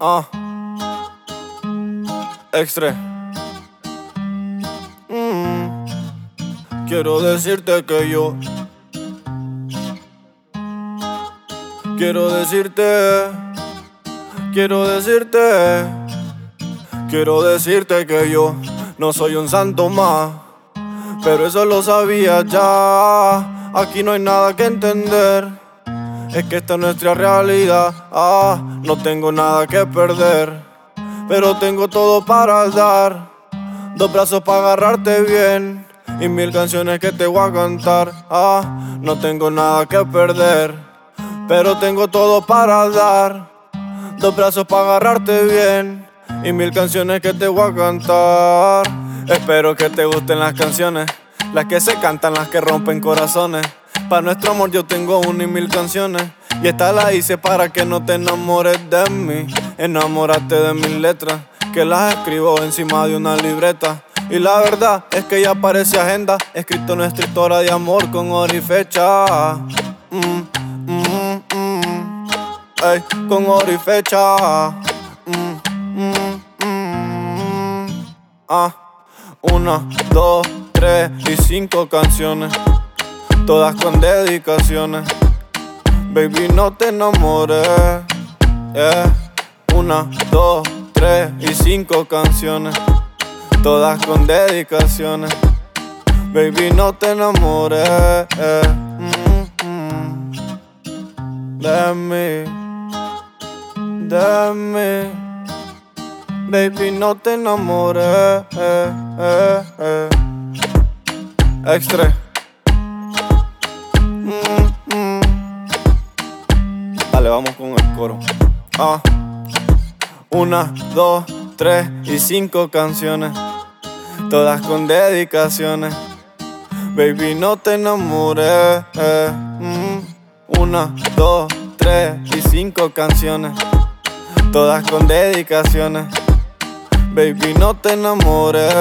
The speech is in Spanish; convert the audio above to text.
Ah. Extra. Mm. Quiero decirte que yo. Quiero decirte. Quiero decirte. Quiero decirte que yo no soy un santo más. Pero eso lo sabía ya. Aquí no hay nada que entender. Es que esta es nuestra realidad. Ah, no tengo nada que perder. Pero tengo todo para dar. Dos brazos para agarrarte bien. Y mil canciones que te voy a cantar. Ah, no tengo nada que perder. Pero tengo todo para dar. Dos brazos para agarrarte bien. Y mil canciones que te voy a cantar. Espero que te gusten las canciones. Las que se cantan, las que rompen corazones. Para nuestro amor yo tengo una y mil canciones. Y esta la hice para que no te enamores de mí. Enamórate de mis letras, que las escribo encima de una libreta. Y la verdad es que ya parece agenda. Escrito nuestra historia de amor con hora y fecha. Mm, mm, mm. Ey, con hora y fecha. Mm, mm, mm. Ah, una, dos, tres y cinco canciones todas con dedicaciones. Baby, no te enamores. Una, dos, tres y cinco canciones, todas con dedicaciones. Baby, no te enamores. Mm, mí. Baby, no te enamores. Extra. Dale, vamos con el coro. Ah. Una, dos, tres y cinco canciones. Todas con dedicaciones. Baby, no te enamores. Mm. Una, dos, tres y cinco canciones. Todas con dedicaciones. Baby, no te enamores.